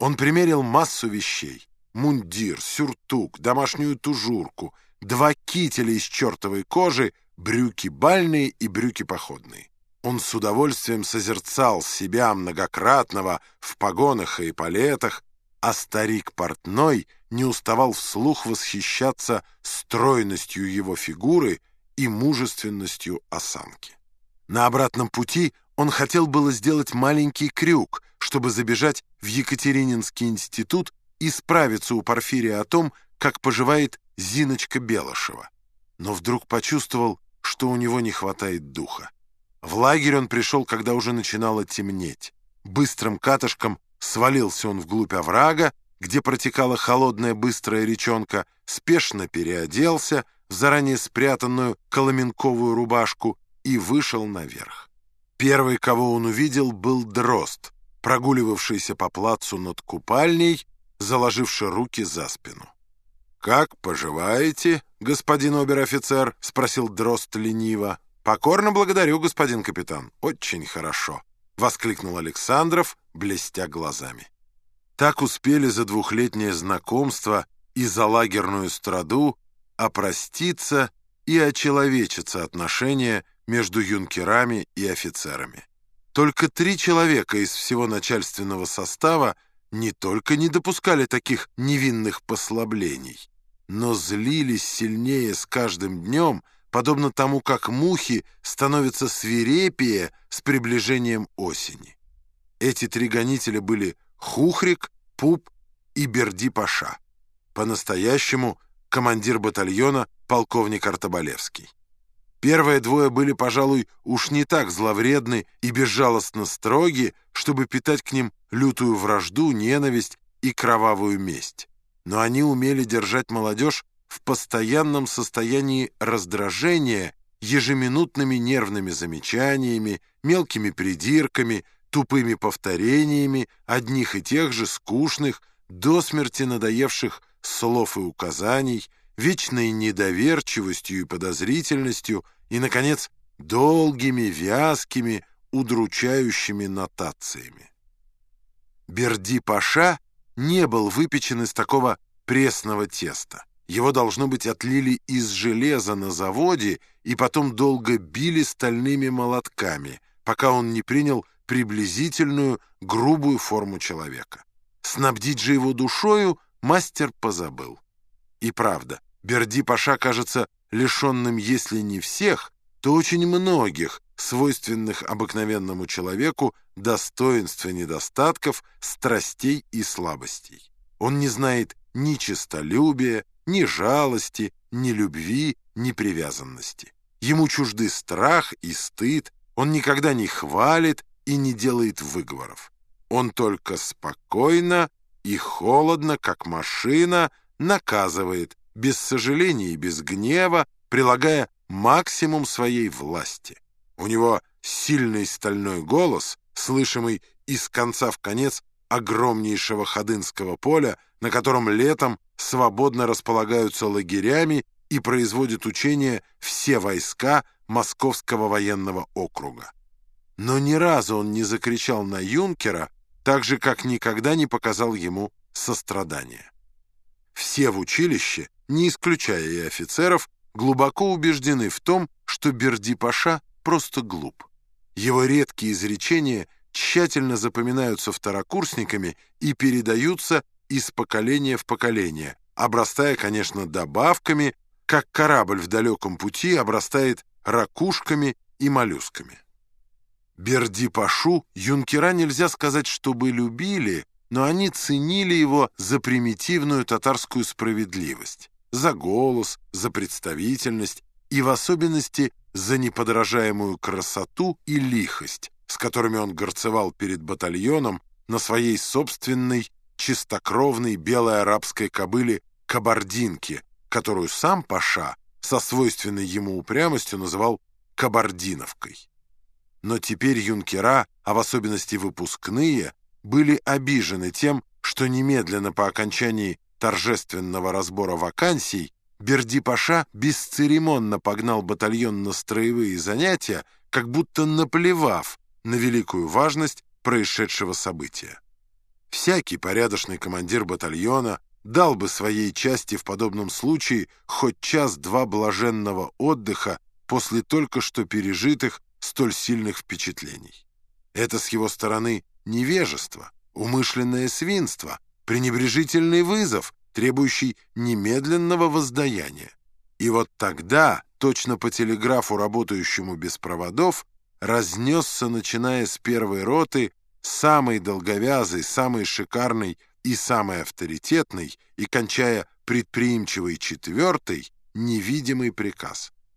Он примерил массу вещей. Мундир, сюртук, домашнюю тужурку, два кителя из чертовой кожи, брюки бальные и брюки походные. Он с удовольствием созерцал себя многократного в погонах и палетах, а старик портной не уставал вслух восхищаться стройностью его фигуры и мужественностью осанки. На обратном пути он хотел было сделать маленький крюк, чтобы забежать в Екатерининский институт и справиться у Порфирия о том, как поживает Зиночка Белышева. Но вдруг почувствовал, что у него не хватает духа. В лагерь он пришел, когда уже начинало темнеть. Быстрым катышком свалился он вглубь оврага, где протекала холодная быстрая речонка, спешно переоделся в заранее спрятанную коломенковую рубашку и вышел наверх. Первый, кого он увидел, был дрозд, прогуливавшийся по плацу над купальней, заложивший руки за спину. «Как поживаете, господин обер-офицер?» — спросил дрозд лениво. «Покорно благодарю, господин капитан. Очень хорошо», — воскликнул Александров, блестя глазами. Так успели за двухлетнее знакомство и за лагерную страду опроститься и очеловечиться отношения между юнкерами и офицерами. Только три человека из всего начальственного состава не только не допускали таких невинных послаблений, но злились сильнее с каждым днем, подобно тому, как мухи становятся свирепее с приближением осени. Эти три гонителя были Хухрик, Пуп и Берди-Паша. По-настоящему командир батальона полковник Артобалевский. Первые двое были, пожалуй, уж не так зловредны и безжалостно строги, чтобы питать к ним лютую вражду, ненависть и кровавую месть. Но они умели держать молодежь в постоянном состоянии раздражения, ежеминутными нервными замечаниями, мелкими придирками, тупыми повторениями одних и тех же скучных, до смерти надоевших слов и указаний, вечной недоверчивостью и подозрительностью и, наконец, долгими, вязкими, удручающими нотациями. Берди-паша не был выпечен из такого пресного теста. Его, должно быть, отлили из железа на заводе и потом долго били стальными молотками, пока он не принял приблизительную, грубую форму человека. Снабдить же его душою мастер позабыл. И правда, Берди-Паша кажется лишенным, если не всех, то очень многих, свойственных обыкновенному человеку, достоинств и недостатков, страстей и слабостей. Он не знает ни честолюбия, ни жалости, ни любви, ни привязанности. Ему чужды страх и стыд, он никогда не хвалит и не делает выговоров. Он только спокойно и холодно, как машина, наказывает, без сожаления и без гнева, прилагая максимум своей власти. У него сильный стальной голос, слышимый из конца в конец огромнейшего Ходынского поля, на котором летом свободно располагаются лагерями и производят учения все войска Московского военного округа. Но ни разу он не закричал на юнкера, так же, как никогда не показал ему сострадания. Все в училище не исключая и офицеров, глубоко убеждены в том, что Берди-Паша просто глуп. Его редкие изречения тщательно запоминаются второкурсниками и передаются из поколения в поколение, обрастая, конечно, добавками, как корабль в далеком пути обрастает ракушками и моллюсками. Берди-Пашу юнкера нельзя сказать, чтобы любили, но они ценили его за примитивную татарскую справедливость за голос, за представительность и в особенности за неподражаемую красоту и лихость, с которыми он горцевал перед батальоном на своей собственной чистокровной белой арабской кобыле кабардинке, которую сам Паша со свойственной ему упрямостью называл кабардиновкой. Но теперь юнкера, а в особенности выпускные, были обижены тем, что немедленно по окончании торжественного разбора вакансий Берди-Паша бесцеремонно погнал батальон на строевые занятия, как будто наплевав на великую важность происшедшего события. Всякий порядочный командир батальона дал бы своей части в подобном случае хоть час-два блаженного отдыха после только что пережитых столь сильных впечатлений. Это с его стороны невежество, умышленное свинство, пренебрежительный вызов, требующий немедленного воздаяния. И вот тогда, точно по телеграфу, работающему без проводов, разнесся, начиная с первой роты, самый долговязый, самый шикарный и самый авторитетный, и кончая предприимчивой четвертой, невидимый приказ —